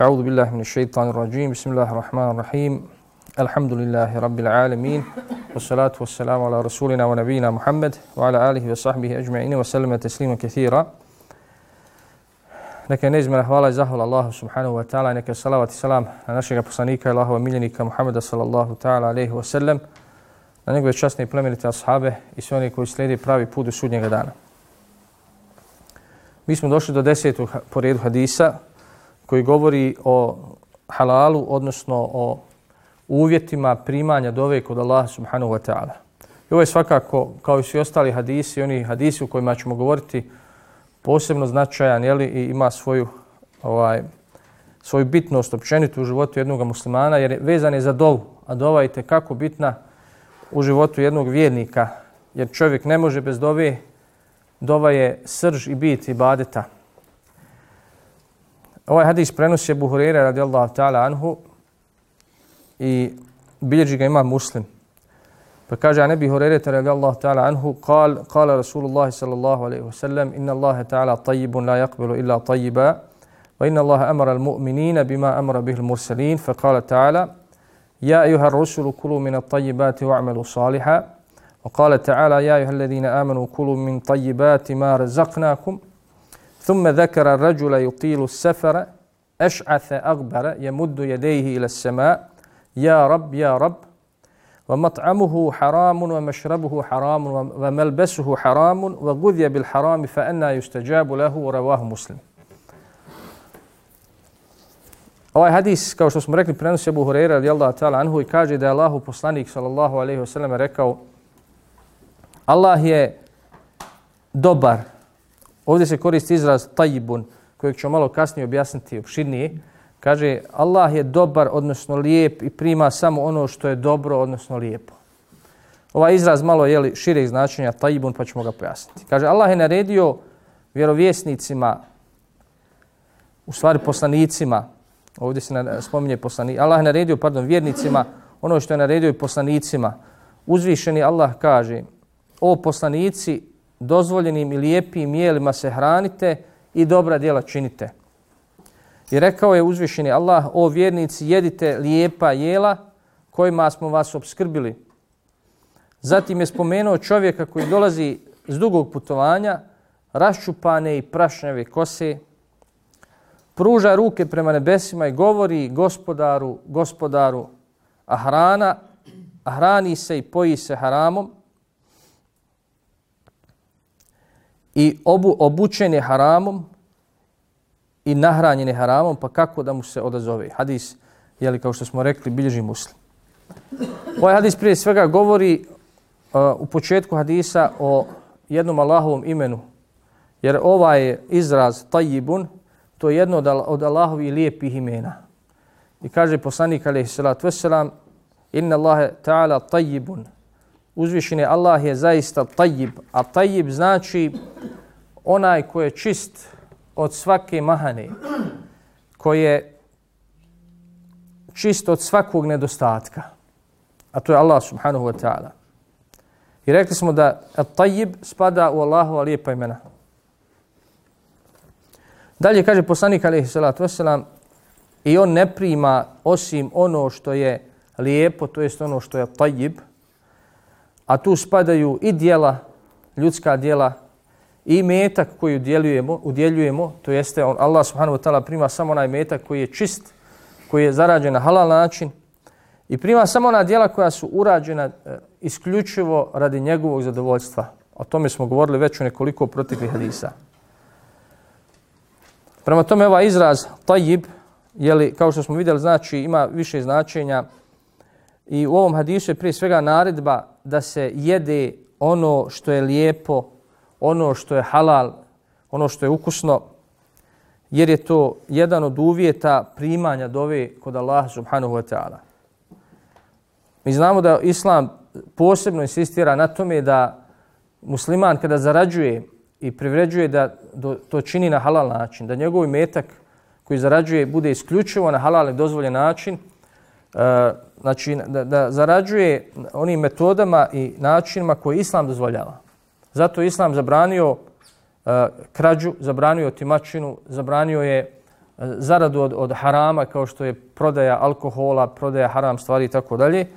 أعوذ بالله من الشيطان الرجيم بسم الله الرحمن الرحيم الحمد لله رب العالمين والصلاة والسلام على رسولنا ونبينا محمد وعلى آله وصحبه أجمعين وسلم تسليما كثيرا Neka je neizmjena hvala i zahvala Allahu subhanahu wa ta'ala i neka je salavat i salam na našeg poslanika i Allahova miljenika Muhammeda sallallahu ta'ala alaihi wa sallam na njegove časne i plemenite ashabe i sve oni koji slijedi pravi put do sudnjega dana. Mi smo došli do desetog po redu hadisa koji govori o halalu, odnosno o uvjetima primanja dove kod Allaha subhanahu wa ta'ala. I ovo je svakako, kao i svi ostali hadisi, oni hadisi u kojima ćemo govoriti posebno značajan jeli, i ima svoju, ovaj, svoju bitnost općenitu u životu jednog muslimana, jer je vezan je za dovu, a dova je kako bitna u životu jednog vjernika, jer čovjek ne može bez dove, dova je srž i bit ibadeta. badeta. Ovaj hadis prenosi Abu Hurere radijallahu ta'ala anhu i bilježi ga ima muslim. Pa kaže, a nebi Hurere radijallahu ta'ala anhu, kal, kala Rasulullah sallallahu alaihi wasallam, inna Allahe ta'ala tajibun la yakbilu illa tajiba, wa inna Allahe amara al-mu'minina bima amara bih al-mursalin, fa kala ta'ala, يا أيها الرسل كلوا من الطيبات واعملوا صالحا وقال تعالى يا أيها الذين آمنوا كلوا من طيبات ما رزقناكم ثم ذكر الرجل يطيل السفر أشعث أغبر يمد يديه إلى السماء يا رب يا رب ومطعمه حرام ومشربه حرام وملبسه حرام وغذي بالحرام فأنا يستجاب له ورواه مسلم Ovaj hadis, kao što smo rekli, prenosi Abu Huraira radijallahu ta'ala anhu i kaže da je Allahu poslanik sallallahu alaihi wasallam rekao Allah je dobar. Ovdje se koristi izraz tajibun, kojeg ću malo kasnije objasniti opširnije. Kaže, Allah je dobar, odnosno lijep i prima samo ono što je dobro, odnosno lijepo. Ovaj izraz malo je li šireg značenja tajibun, pa ćemo ga pojasniti. Kaže, Allah je naredio vjerovjesnicima, u stvari poslanicima, ovdje se spominje poslani, Allah je naredio, pardon, vjernicima, ono što je naredio i poslanicima. Uzvišeni Allah kaže, o poslanici, dozvoljenim i lijepim jelima se hranite i dobra djela činite. I rekao je uzvišeni Allah, o vjernici, jedite lijepa jela kojima smo vas obskrbili. Zatim je spomenuo čovjeka koji dolazi s dugog putovanja, raščupane i prašnjave kose, pruža ruke prema nebesima i govori gospodaru, gospodaru, a hrana, a hrani se i poji se haramom i obu, obučen je haramom, i nahranjeni haramom, pa kako da mu se odazove? Hadis, je li kao što smo rekli, bilježi muslim. Ovaj hadis prije svega govori uh, u početku hadisa o jednom Allahovom imenu. Jer ovaj izraz tajibun, to je jedno od Allahovi lijepih imena. I kaže poslanik alaihi salatu wasalam, inna Allahe ta'ala tajibun. Uzvišen je Allah je zaista tajib. A tajib znači onaj ko je čist, od svake mahane, koji je čist od svakog nedostatka. A to je Allah subhanahu wa ta'ala. I rekli smo da tajib spada u Allahova lijepa imena. Dalje kaže poslanik alaihi salatu wasalam i on ne prima osim ono što je lijepo, to jest ono što je tajib, a tu spadaju i dijela, ljudska dijela, i metak koji udjeljujemo, udjeljujemo to jeste on, Allah subhanahu wa ta'ala prima samo onaj metak koji je čist, koji je zarađen na halal način i prima samo ona djela koja su urađena e, isključivo radi njegovog zadovoljstva. O tome smo govorili već u nekoliko proteklih hadisa. Prema tome ovaj izraz tajib, jeli, kao što smo vidjeli, znači ima više značenja i u ovom hadisu je prije svega naredba da se jede ono što je lijepo, ono što je halal, ono što je ukusno, jer je to jedan od uvjeta primanja dove kod Allaha subhanahu wa ta'ala. Mi znamo da Islam posebno insistira na tome da musliman kada zarađuje i privređuje da to čini na halal način, da njegov metak koji zarađuje bude isključivo na halal i dozvoljen način, e, znači da, da zarađuje onim metodama i načinima koje Islam dozvoljava. Zato Islam zabranio e, krađu, zabranio timačinu, zabranio je e, zaradu od, od harama kao što je prodaja alkohola, prodaja haram stvari i tako dalje.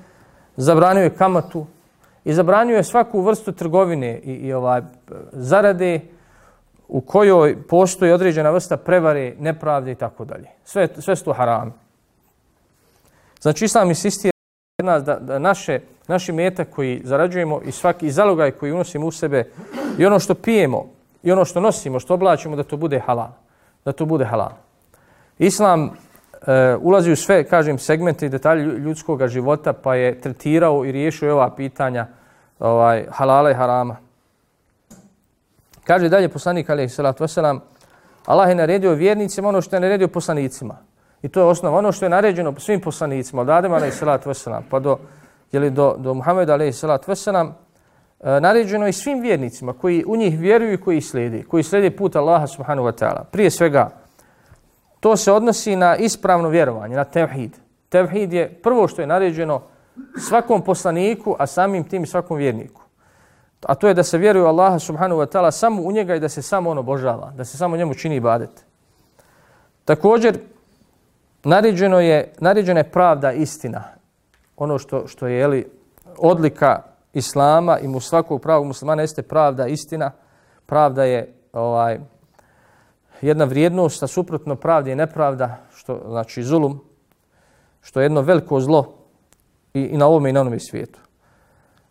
Zabranio je kamatu i zabranio je svaku vrstu trgovine i, i ovaj zarade u kojoj postoji određena vrsta prevare, nepravde i tako dalje. Sve, sve su to harami. Znači, Islam insistira nas da, da naše, naši metak koji zarađujemo i svaki zalogaj koji unosimo u sebe i ono što pijemo i ono što nosimo, što oblačimo, da to bude halal. Da to bude halal. Islam e, ulazi u sve, kažem, segmente i detalje ljudskog života, pa je tretirao i riješio ova pitanja ovaj, halala i harama. Kaže dalje poslanik alaih salatu wasalam, Allah je naredio vjernicima ono što je naredio poslanicima. I to je osnova. Ono što je naređeno svim poslanicima, od Adema alaih salatu veselam, pa do, jeli, do, do Muhammeda alaih salatu veselam, e, naređeno je svim vjernicima koji u njih vjeruju i koji slijedi, koji slijedi put Allaha subhanahu wa ta'ala. Prije svega, to se odnosi na ispravno vjerovanje, na tevhid. Tevhid je prvo što je naređeno svakom poslaniku, a samim tim svakom vjerniku. A to je da se vjeruje Allaha subhanahu wa ta'ala samo u njega i da se samo ono obožava, da se samo njemu čini ibadet. Također, naređeno je, naređena je pravda istina. Ono što, što je jeli, odlika Islama i mu svakog pravog muslimana jeste pravda istina. Pravda je ovaj, jedna vrijednost, a suprotno pravdi je nepravda, što znači zulum, što je jedno veliko zlo i, i na ovome i na onome svijetu.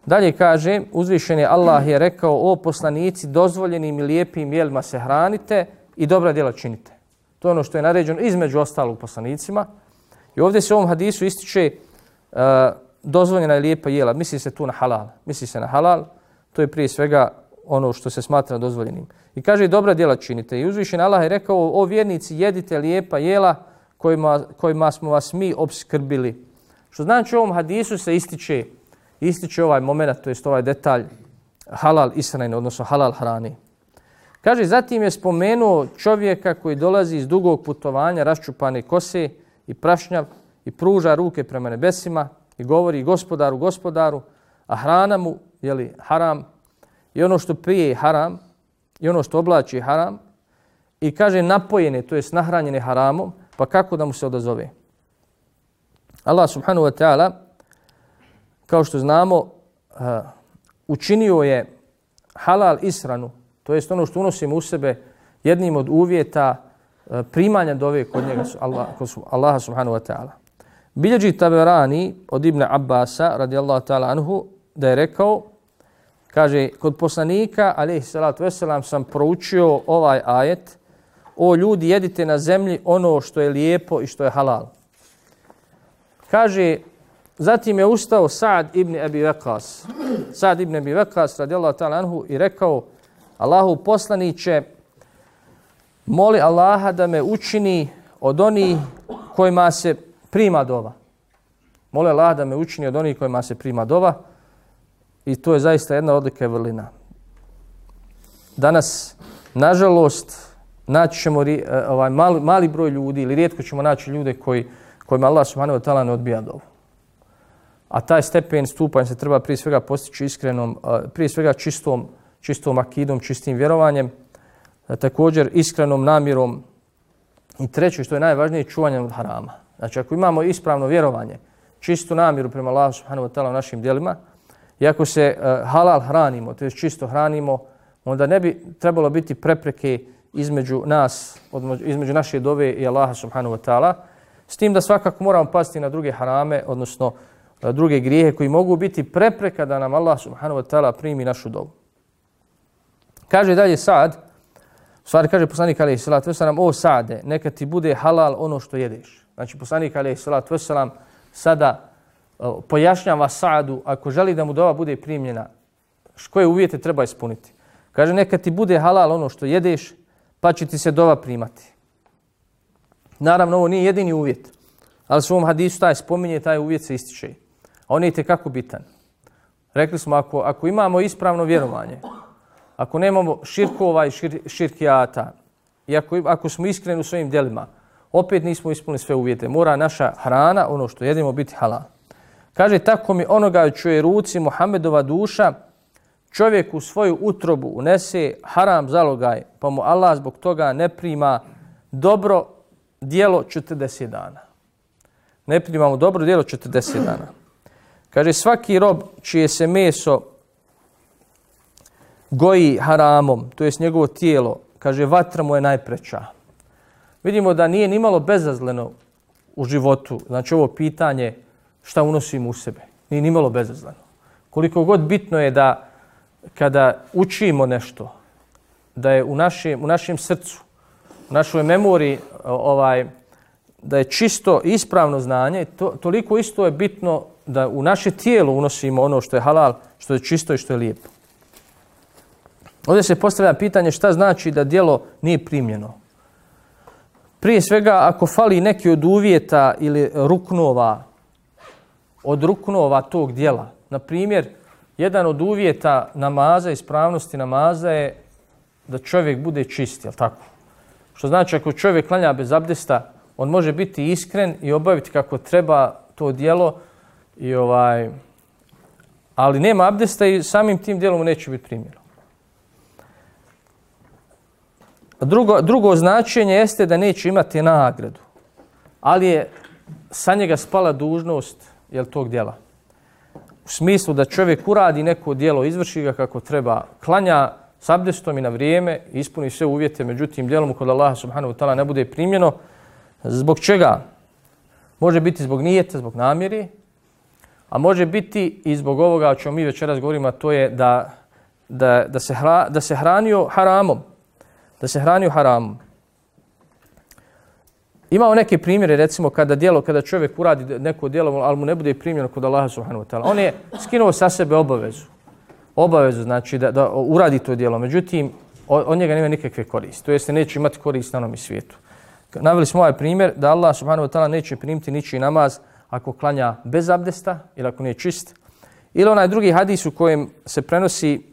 Dalje kaže, uzvišen je Allah je rekao, o poslanici, dozvoljenim i lijepim jelima se hranite i dobra djela činite. To je ono što je naređeno između ostalog poslanicima. I ovdje se u ovom hadisu ističe uh, dozvoljena je lijepa jela. Misli se tu na halal. Misli se na halal. To je prije svega ono što se smatra dozvoljenim. I kaže, dobra djela činite. I uzvišen Allah je rekao, o vjernici, jedite lijepa jela kojima, kojima smo vas mi obskrbili. Što znači u ovom hadisu se ističe ističe ovaj moment, to jest ovaj detalj halal israjne, odnosno halal hrani. Kaže, zatim je spomenuo čovjeka koji dolazi iz dugog putovanja, raščupane kose i prašnjav i pruža ruke prema nebesima i govori gospodaru, gospodaru, a hrana mu, jeli, haram, i ono što pije je haram, i ono što oblači je haram, i kaže napojene, to jest nahranjene haramom, pa kako da mu se odazove? Allah subhanahu wa ta'ala kao što znamo, učinio je halal isranu, to jest ono što unosimo u sebe, jednim od uvjeta e, primanja dove kod njega, Allah, kod Allaha subhanahu wa ta'ala. Bilježi Taberani od Ibn Abbasa, radijallahu ta'ala anhu, da je rekao, kaže, kod poslanika, alaihi salatu veselam, sam proučio ovaj ajet, o ljudi, jedite na zemlji ono što je lijepo i što je halal. Kaže, Zatim je ustao Sa'd ibn Abi Waqas. Sa'd ibn Abi Waqas radijallahu ta'ala anhu i rekao Allahu poslaniće moli Allaha da me učini od onih kojima se prima dova. Moli Allaha da me učini od onih kojima se prima dova. I to je zaista jedna odlika vrlina. Danas, nažalost, naći ćemo e, ovaj, mali, mali broj ljudi ili rijetko ćemo naći ljude koji, kojima Allah subhanahu wa ta'ala ne odbija dovu a taj stepen stupanj se treba prije svega postići iskrenom, e, prije svega čistom, čistom akidom, čistim vjerovanjem, e, također iskrenom namjerom i treće što je najvažnije čuvanjem od harama. Znači ako imamo ispravno vjerovanje, čistu namjeru prema Allahu subhanahu wa ta'ala u našim djelima i ako se e, halal hranimo, to je čisto hranimo, onda ne bi trebalo biti prepreke između nas, između naše dove i Allaha subhanahu wa ta'ala, s tim da svakako moramo paziti na druge harame, odnosno e, druge grijehe koji mogu biti prepreka da nam Allah subhanahu wa ta'ala primi našu dovu. Kaže dalje Sad, u stvari kaže poslanik alaih salatu wasalam, o Sade, neka ti bude halal ono što jedeš. Znači poslanik alaih salatu wasalam sada uh, pojašnjava Sadu, ako želi da mu dova bude primljena, koje uvjete treba ispuniti. Kaže, neka ti bude halal ono što jedeš, pa će ti se dova primati. Naravno, ovo nije jedini uvjet, ali u hadisu taj spominje, taj uvjet se ističe on je kako bitan. Rekli smo, ako, ako imamo ispravno vjerovanje, ako nemamo širkova i šir, širkijata, i ako, ako smo iskreni u svojim djelima, opet nismo ispunili sve uvjete. Mora naša hrana, ono što jedemo, biti halal. Kaže, tako mi onoga čuje ruci Muhammedova duša, čovjek u svoju utrobu unese haram zalogaj, pa mu Allah zbog toga ne prima dobro dijelo 40 dana. Ne primamo dobro dijelo 40 dana. Kaže, svaki rob čije se meso goji haramom, to jest njegovo tijelo, kaže, vatra mu je najpreća. Vidimo da nije nimalo bezazleno u životu, znači ovo pitanje šta unosimo u sebe. Nije nimalo bezazleno. Koliko god bitno je da kada učimo nešto, da je u našem, u našem srcu, u našoj memoriji ovaj, da je čisto ispravno znanje, to, toliko isto je bitno da u naše tijelo unosimo ono što je halal, što je čisto i što je lijepo. Ovdje se postavlja pitanje šta znači da dijelo nije primljeno. Prije svega, ako fali neki od uvjeta ili ruknova, od ruknova tog dijela, na primjer, jedan od uvjeta namaza, ispravnosti namaza je da čovjek bude čist, jel tako? Što znači, ako čovjek klanja bez abdesta, on može biti iskren i obaviti kako treba to dijelo, i ovaj, ali nema abdesta i samim tim dijelom neće biti primjeno. Drugo, drugo značenje jeste da neće imati nagradu, ali je sa njega spala dužnost jel, tog djela. U smislu da čovjek uradi neko djelo, izvrši ga kako treba, klanja s abdestom i na vrijeme, ispuni sve uvjete, međutim, djelom kod Allaha subhanahu wa ta'ala ne bude primljeno. Zbog čega? Može biti zbog nijeta, zbog namjeri, a može biti i zbog ovoga o čemu mi večeras govorimo, a to je da, da, da, se, hra, da se hranio haramom. Da se hrani u haramu. Imao neke primjere, recimo, kada dijelo, kada čovjek uradi neko dijelo, ali mu ne bude primljeno kod Allaha subhanahu wa ta'ala. On je skinuo sa sebe obavezu. Obavezu, znači, da, da uradi to dijelo. Međutim, od njega nema nikakve koriste. To jeste, neće imati korist na onom svijetu. Navili smo ovaj primjer da Allah subhanahu wa ta'ala neće primiti ničiji namaz ako klanja bez abdesta ili ako nije čist. Ili onaj drugi hadis u kojem se prenosi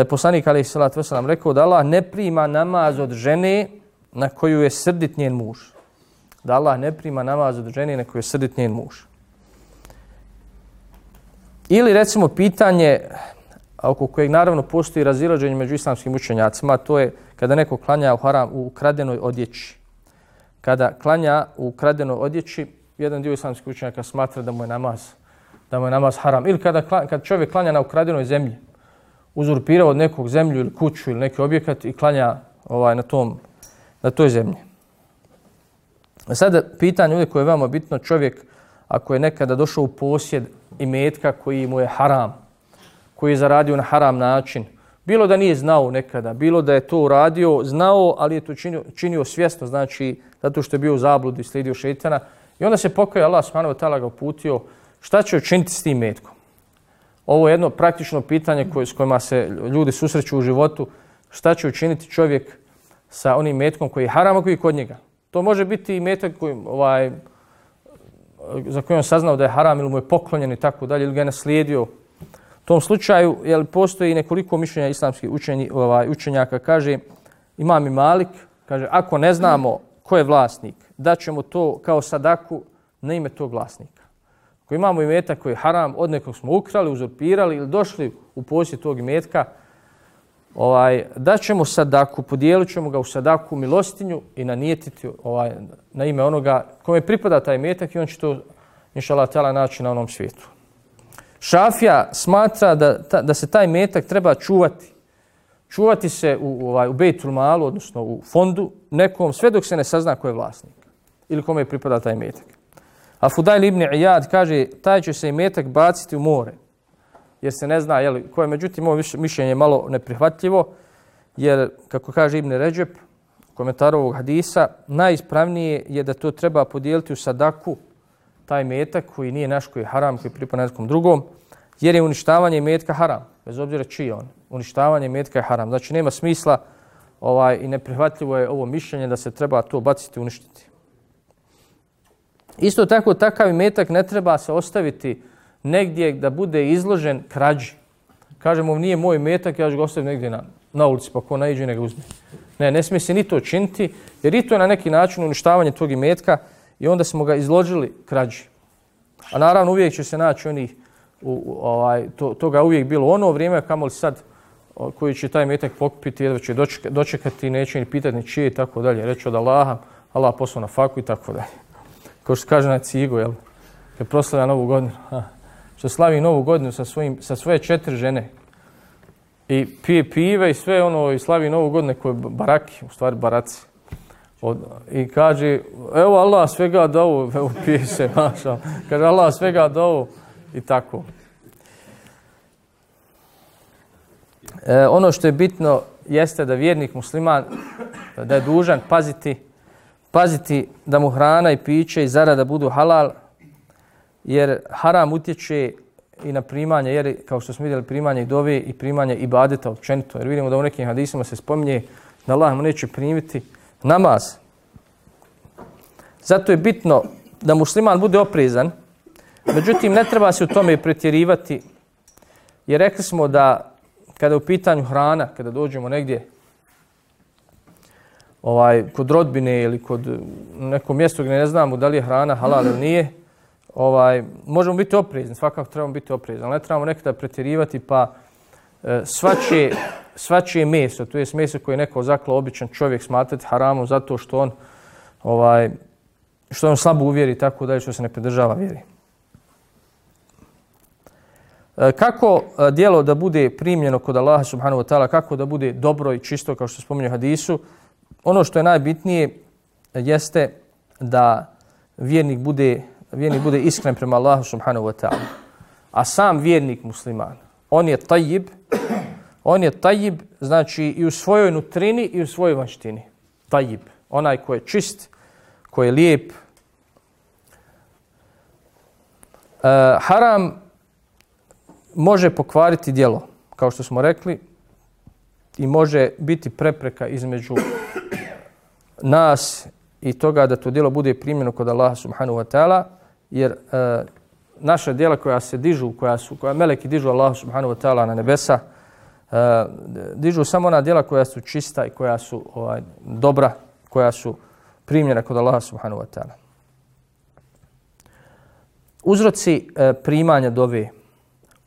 da je poslanik alaih salatu wasalam rekao da Allah ne prima namaz od žene na koju je srdit njen muž. Da Allah ne prima namaz od žene na koju je srdit njen muž. Ili recimo pitanje oko kojeg naravno postoji razilaženje među islamskim učenjacima, to je kada neko klanja u haram u kradenoj odjeći. Kada klanja u kradenoj odjeći, jedan dio islamskih učenjaka smatra da mu je namaz, da mu je namaz haram. Ili kada, kada čovjek klanja na ukradenoj zemlji, uzurpirao od nekog zemlju ili kuću ili neki objekat i klanja ovaj, na, tom, na toj zemlji. A sada pitanje ovdje koje je veoma bitno, čovjek ako je nekada došao u posjed imetka koji mu je haram, koji je zaradio na haram način, bilo da nije znao nekada, bilo da je to uradio, znao, ali je to činio, činio svjesno, znači zato što je bio u zabludi i slijedio šetana, I onda se pokaja Allah subhanahu wa ta'ala ga uputio šta će učiniti s tim metkom. Ovo je jedno praktično pitanje koje, s kojima se ljudi susreću u životu. Šta će učiniti čovjek sa onim metkom koji je haram, koji je kod njega. To može biti i metak koji, ovaj, za koji on saznao da je haram ili mu je poklonjen i tako dalje, ili ga je naslijedio. U tom slučaju jel, postoji nekoliko mišljenja islamskih učenji, ovaj, učenjaka. Kaže, imam i Malik, kaže, ako ne znamo ko je vlasnik, daćemo to kao sadaku na ime tog vlasnika. Ako imamo imetak koji je haram, od nekog smo ukrali, uzurpirali ili došli u posjed tog imetka, ovaj, da ćemo sadaku, podijelit ćemo ga u sadaku milostinju i nanijetiti ovaj, na ime onoga kome pripada taj imetak i on će to, inša Allah, naći na onom svijetu. Šafija smatra da, da se taj metak treba čuvati čuvati se u, ovaj, u Bejtul Malu, odnosno u fondu nekom, sve dok se ne sazna ko je vlasnik ili kome je pripada taj metak. A Fudajl ibn Iyad kaže, taj će se i metak baciti u more, jer se ne zna je li, koje, međutim, ovo mišljenje je malo neprihvatljivo, jer, kako kaže Ibn Ređep, komentar ovog hadisa, najispravnije je da to treba podijeliti u sadaku, taj metak koji nije naš, koji je haram, koji pripada nekom drugom, jer je uništavanje metka haram, bez obzira čiji on uništavanje metka je haram. Znači nema smisla ovaj i neprihvatljivo je ovo mišljenje da se treba to baciti uništiti. Isto tako takav metak ne treba se ostaviti negdje da bude izložen krađi. Kažemo nije moj metak, ja ću ga ostaviti negdje na, na ulici pa ko naiđe nego uzme. Ne, ne smije se ni to činiti jer i to je na neki način uništavanje tog imetka i onda smo ga izložili krađi. A naravno uvijek će se naći oni u, u, ovaj, to, toga uvijek bilo ono vrijeme kamo li sad koji će taj metak pokupiti, jedva će dočekati, neće ni pitati ni čije i tako dalje. Reći od Allaha, Allah poslao na faku i tako dalje. Kao što kaže na cigu, jel? Kad proslavlja novu godinu. Ha. Što slavi novu godinu sa, svojim, sa svoje četiri žene. I pije pive i sve ono i slavi novu godinu koje baraki, u stvari baraci. Od, I kaže, evo Allah svega dao, evo pije se, maša. Kaže, Allah svega dao i tako. E, ono što je bitno jeste da vjernik musliman da je dužan paziti paziti da mu hrana i piće i zarada budu halal jer haram utječe i na primanje jer kao što smo vidjeli primanje dove i primanje ibadeta općenito. Jer vidimo da u nekim hadisima se spominje da Allah mu neće primiti namaz. Zato je bitno da musliman bude oprezan međutim ne treba se u tome pretjerivati. Jer rekli smo da kada je u pitanju hrana, kada dođemo negdje ovaj, kod rodbine ili kod nekom mjestu gdje ne znamo da li je hrana halal ili nije, ovaj, možemo biti oprezni, svakako trebamo biti oprezni, ali ne trebamo nekada pretjerivati pa e, svačije, svačije meso, to je meso koje je neko zaklao običan čovjek smatrati haramom zato što on ovaj, što on slabo uvjeri tako da je što se ne pridržava vjeri. E, kako e, djelo dijelo da bude primljeno kod Allaha subhanahu wa ta'ala, kako da bude dobro i čisto, kao što spominje hadisu, ono što je najbitnije jeste da vjernik bude, vjernik bude iskren prema Allahu subhanahu wa ta'ala. A sam vjernik musliman, on je tajib, on je tajib, znači i u svojoj nutrini i u svojoj vanštini. Tajib, onaj ko je čist, ko je lijep. E, haram može pokvariti dijelo, kao što smo rekli, i može biti prepreka između nas i toga da to djelo bude primjeno kod Allaha subhanahu wa ta'ala, jer e, naša djela koja se dižu, koja su, koja meleki dižu Allaha subhanahu wa ta'ala na nebesa, e, dižu samo ona djela koja su čista i koja su ovaj, dobra, koja su primjena kod Allaha subhanahu wa ta'ala. Uzroci e, primanja dove,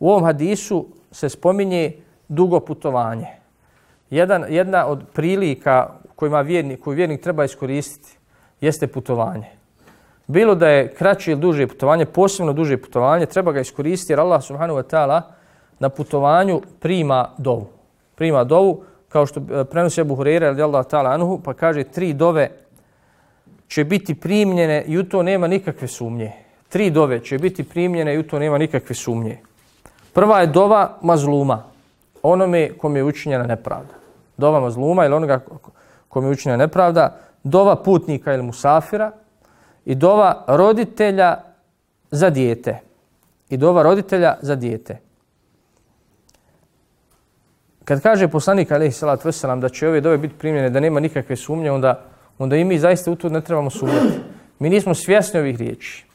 U ovom hadisu se spominje dugo putovanje. Jedan, jedna od prilika kojima vjernik, koju vjernik treba iskoristiti jeste putovanje. Bilo da je kraće ili duže putovanje, posebno duže putovanje, treba ga iskoristiti jer Allah subhanahu wa ta'ala na putovanju prima dovu. Prima dovu, kao što e, prenosi Abu Hurere ili Allah ta'ala anhu, pa kaže tri dove će biti primljene i u to nema nikakve sumnje. Tri dove će biti primljene i u to nema nikakve sumnje. Prva je dova mazluma, onome kom je učinjena nepravda. Dova mazluma ili onoga kom je učinjena nepravda, dova putnika ili musafira i dova roditelja za dijete. I dova roditelja za dijete. Kad kaže poslanik alaihi salatu wasalam da će ove dove biti primljene, da nema nikakve sumnje, onda, onda i mi zaista u to ne trebamo sumnjati. Mi nismo svjesni ovih riječi.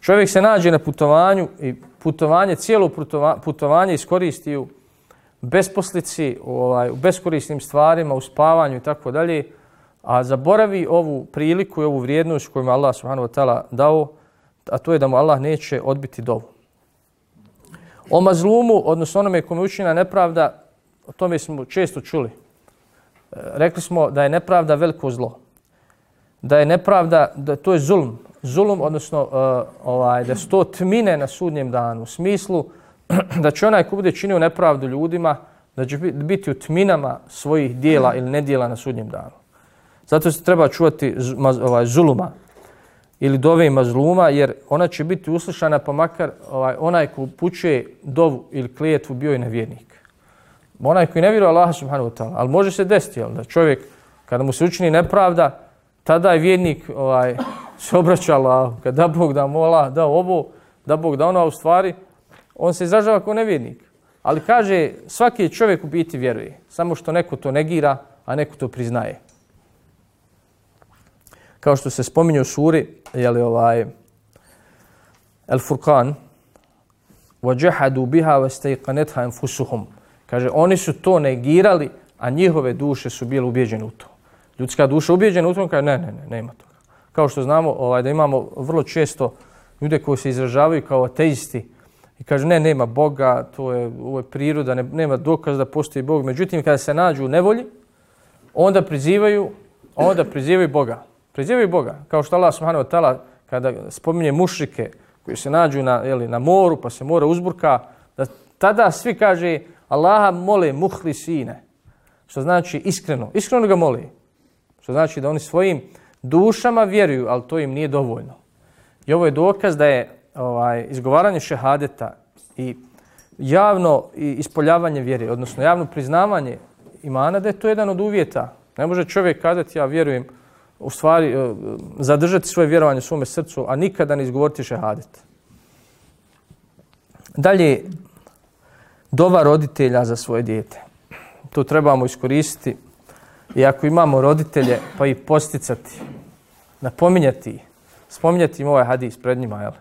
Čovjek se nađe na putovanju i putovanje, cijelo putovanje iskoristi u besposlici, u, ovaj, u beskorisnim stvarima, u spavanju i tako dalje, a zaboravi ovu priliku i ovu vrijednost koju mu Allah subhanahu wa ta'ala dao, a to je da mu Allah neće odbiti dovu. O mazlumu, odnosno onome kome učina nepravda, o tome smo često čuli. E, rekli smo da je nepravda veliko zlo. Da je nepravda, da to je zulm, Zulm, odnosno uh, ovaj, da sto tmine na sudnjem danu, u smislu da će onaj ko bude činio nepravdu ljudima, da će biti u tminama svojih dijela ili nedjela na sudnjem danu. Zato se treba čuvati ovaj, zuluma ili dove mazluma, jer ona će biti uslišana pa makar ovaj, onaj ko pučuje dovu ili klijetvu bio je nevjernik. Onaj koji ne vjeruje Allah subhanahu wa ta'ala, ali može se desiti jel, da čovjek kada mu se učini nepravda, tada je vjernik ovaj, se obraća Allahu, kada da Bog da mola, da ovo, da Bog da ono, u stvari, on se izražava kao nevjernik. Ali kaže, svaki čovjek u biti vjeruje, samo što neko to negira, a neko to priznaje. Kao što se spominje u suri, je li ovaj, El Furqan, وَجَحَدُوا بِهَا وَسْتَيْقَنَتْهَا انفُسُهُمْ Kaže, oni su to negirali, a njihove duše su bile ubjeđene u to. Ljudska duša ubjeđena u to, kaže, ne, ne, ne, nema to kao što znamo ovaj, da imamo vrlo često ljude koji se izražavaju kao ateisti i kažu ne, nema Boga, to je, ovo je priroda, ne, nema dokaz da postoji Bog. Međutim, kada se nađu u nevolji, onda prizivaju, onda prizivaju Boga. Prizivaju Boga. Kao što Allah subhanahu wa ta'ala kada spominje mušrike koji se nađu na, jeli, na moru pa se mora uzburka, da tada svi kaže Allaha mole muhli sine. Što znači iskreno. Iskreno ga moli. Što znači da oni svojim dušama vjeruju, ali to im nije dovoljno. I ovo je dokaz da je ovaj izgovaranje šehadeta i javno ispoljavanje vjere, odnosno javno priznavanje imana, da je to jedan od uvjeta. Ne može čovjek kazati ja vjerujem, u stvari eh, zadržati svoje vjerovanje u svome srcu, a nikada ne izgovoriti šehadet. Dalje, dova roditelja za svoje dijete. To trebamo iskoristiti. I ako imamo roditelje, pa i posticati, napominjati, spominjati im ovaj hadis pred njima, jel?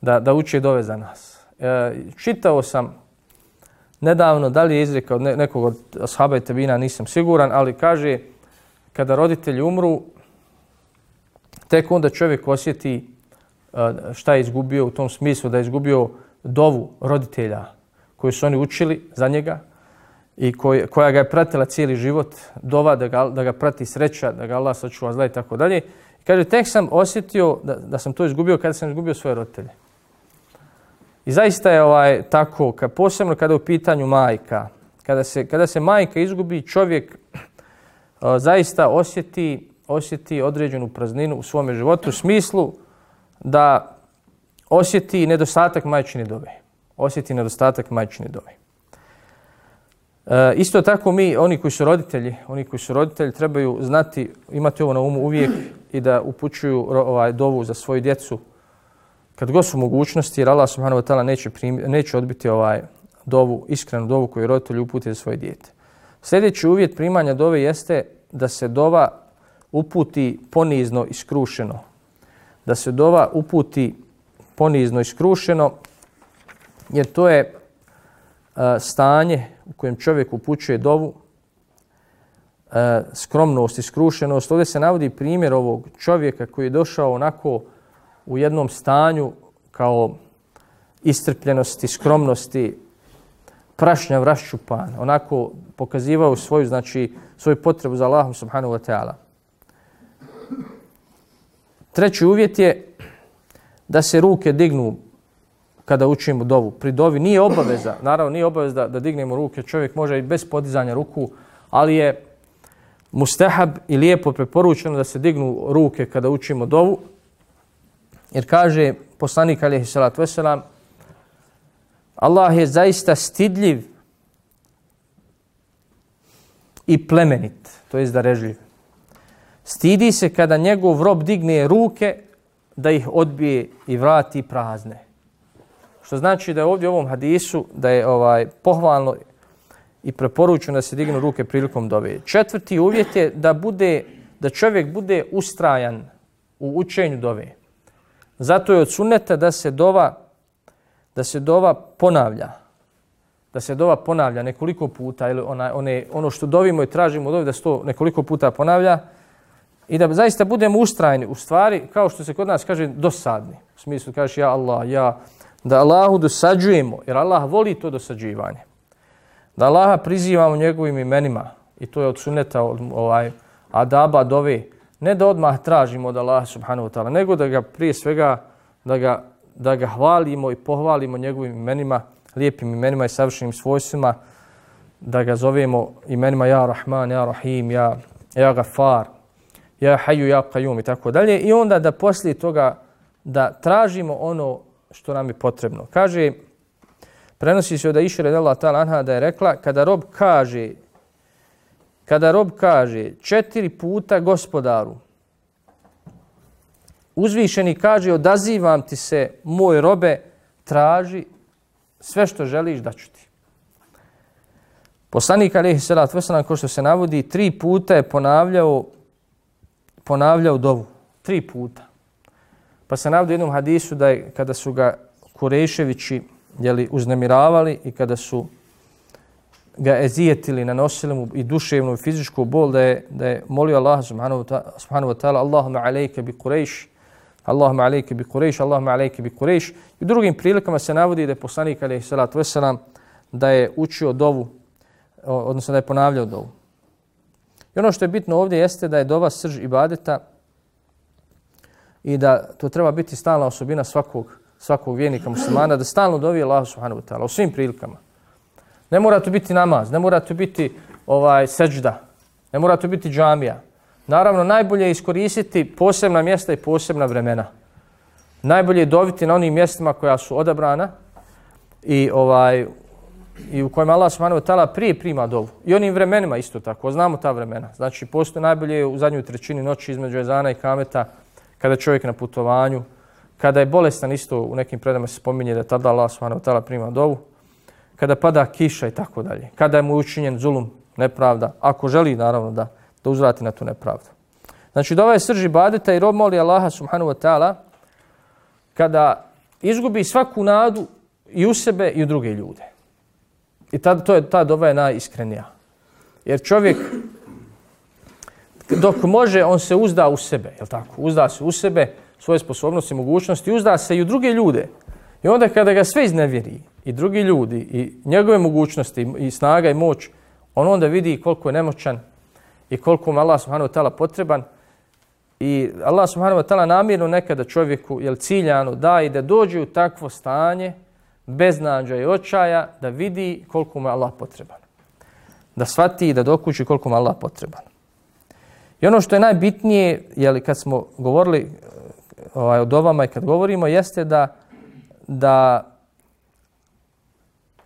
Da, da uče dove za nas. E, čitao sam nedavno, da li je izrekao nekog od ashaba i tebina, nisam siguran, ali kaže, kada roditelji umru, tek onda čovjek osjeti e, šta je izgubio u tom smislu, da je izgubio dovu roditelja koju su oni učili za njega i koj, koja ga je pratila cijeli život, dova da ga, da ga prati sreća, da ga Allah sačuva zla i tako dalje. Kaže, tek sam osjetio da, da sam to izgubio kada sam izgubio svoje roditelje. I zaista je ovaj tako, kad, posebno kada je u pitanju majka, kada se, kada se majka izgubi, čovjek o, zaista osjeti, osjeti određenu prazninu u svome životu u smislu da osjeti nedostatak majčine dobe. Osjeti nedostatak majčine dobe. E, isto tako mi, oni koji su roditelji, oni koji su roditelji trebaju znati, imati ovo na umu uvijek i da upućuju ovaj dovu za svoju djecu kad god su mogućnosti, jer Allah subhanahu wa ta'ala neće, neće odbiti ovaj dovu, iskrenu dovu koju roditelj uputi za svoje dijete. Sljedeći uvjet primanja dove jeste da se dova uputi ponizno i skrušeno. Da se dova uputi ponizno i skrušeno, jer to je uh, stanje u kojem čovjek upućuje dovu, uh, skromnost i skrušenost. Ovdje se navodi primjer ovog čovjeka koji je došao onako u jednom stanju kao istrpljenosti, skromnosti, prašnja vraščupan, onako pokazivao svoju, znači, svoju potrebu za Allahom subhanahu wa ta'ala. Treći uvjet je da se ruke dignu kada učimo dovu. Pri dovi nije obaveza, naravno nije obaveza da, da dignemo ruke, čovjek može i bez podizanja ruku, ali je mustahab i lijepo preporučeno da se dignu ruke kada učimo dovu, Jer kaže poslanik alaihi salatu wasalam, Allah je zaista stidljiv i plemenit, to je zdarežljiv. Stidi se kada njegov rob digne ruke da ih odbije i vrati prazne. Što znači da je ovdje u ovom hadisu da je ovaj pohvalno i preporučeno da se dignu ruke prilikom dove. Četvrti uvjet je da bude da čovjek bude ustrajan u učenju dove. Zato je od sunneta da se dova da se dova ponavlja. Da se dova ponavlja nekoliko puta ili ona, one, ono što dovimo i tražimo dovi da se to nekoliko puta ponavlja i da zaista budemo ustrajni u stvari kao što se kod nas kaže dosadni. U smislu kažeš ja Allah, ja da Allahu dosađujemo jer Allah voli to dosađivanje. Da Allaha prizivamo njegovim imenima i to je od sunneta ovaj, adaba dove ne da odmah tražimo od Allaha subhanahu wa ta'ala, nego da ga prije svega da ga, da ga hvalimo i pohvalimo njegovim imenima, lijepim imenima i savršenim svojstvima, da ga zovemo imenima Ja Rahman, Ja Rahim, Ja, ja Gafar, Ja Hayyu, Ja Qayyum i tako dalje. I onda da poslije toga da tražimo ono što nam je potrebno. Kaže, prenosi se od Aisha radijallahu ta'ala anha da je rekla, kada rob kaže kada rob kaže četiri puta gospodaru, uzvišeni kaže odazivam ti se, moj robe, traži sve što želiš da ću ti. Poslanik Alihi Salat Veselam, ko što se navodi, tri puta je ponavljao, ponavljao dovu. Tri puta. Pa se navodi u jednom hadisu da je kada su ga Kureševići jeli, uznemiravali i kada su ga ezijetili, nanosili mu i duševnu i fizičku bol, da je, da je molio Allah subhanahu wa ta'ala Allahumma alejke bi Quraysh, Allahumma alejke bi Quraysh, Allahumma alejke bi Quraysh. I u drugim prilikama se navodi da je poslanik alaihi salatu vesselam da je učio dovu, odnosno da je ponavljao dovu. I ono što je bitno ovdje jeste da je dova srž ibadeta i da to treba biti stalna osobina svakog, svakog vjernika muslimana, da stalno dovi Allah subhanahu wa ta'ala u svim prilikama. Ne mora to biti namaz, ne mora to biti ovaj seđda, ne mora to biti džamija. Naravno, najbolje je iskoristiti posebna mjesta i posebna vremena. Najbolje je doviti na onim mjestima koja su odabrana i ovaj i u kojima Allah subhanahu wa ta'ala prije prima dovu. I onim vremenima isto tako, znamo ta vremena. Znači, postoje najbolje u zadnjoj trećini noći između ezana i kameta, kada čovjek na putovanju, kada je bolestan isto u nekim predama se spominje da tada Allah subhanahu wa ta'ala prima dovu, kada pada kiša i tako dalje, kada je mu učinjen zulum, nepravda, ako želi naravno da, da uzvrati na tu nepravdu. Znači, dova je srži badeta i rob moli Allaha subhanahu wa ta'ala kada izgubi svaku nadu i u sebe i u druge ljude. I tad, to je, ta dova je najiskrenija. Jer čovjek, dok može, on se uzda u sebe. Je tako? Uzda se u sebe, svoje sposobnosti, mogućnosti, uzda se i u druge ljude. I onda kada ga sve iznevjeri, i drugi ljudi, i njegove mogućnosti, i snaga i moć, on onda vidi koliko je nemoćan i koliko mu Allah subhanahu wa ta'ala potreban. I Allah subhanahu wa ta'ala namirno nekada čovjeku, jel ciljano, da i da dođe u takvo stanje, bez nađa i očaja, da vidi koliko mu je Allah potreban. Da shvati i da dokući koliko mu je Allah potreban. I ono što je najbitnije, jel, kad smo govorili eh, ovaj, o dovama i kad govorimo, jeste da, da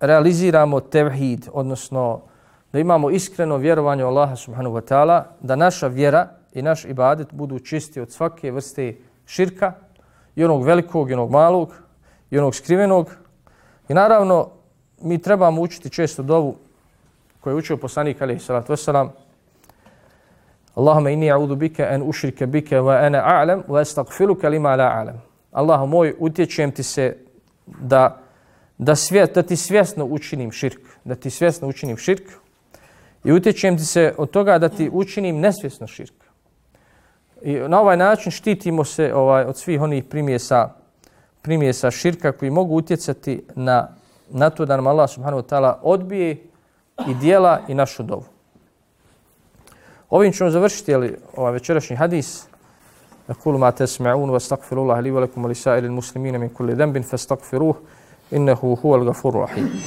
realiziramo tevhid, odnosno da imamo iskreno vjerovanje u Allaha subhanahu wa ta'ala, da naša vjera i naš ibadet budu čisti od svake vrste širka, i onog velikog, i onog malog, i onog skrivenog, I naravno, mi trebamo učiti često dovu koju je učio poslanik alaihi salatu wasalam. Allahumma inni a'udhu bika an ushrika bika wa ana a'lam wa astaghfiruka lima la a'lam. Allahu moj, utječem ti se da da svjet da ti svjesno učinim širk, da ti svjesno učinim širk i utječem ti se od toga da ti učinim nesvjesno širk. I na ovaj način štitimo se ovaj od svih onih primjesa primjesa širka koji mogu utjecati na, na to da nam Allah subhanahu wa ta'ala odbije i dijela i našu dovu. Ovim ćemo završiti ali, ovaj večerašnji hadis. أقول ما تسمعون واستغفر الله لي ولكم ولسائر المسلمين من كل ذنب فاستغفروه إنه هو الغفور الرحيم.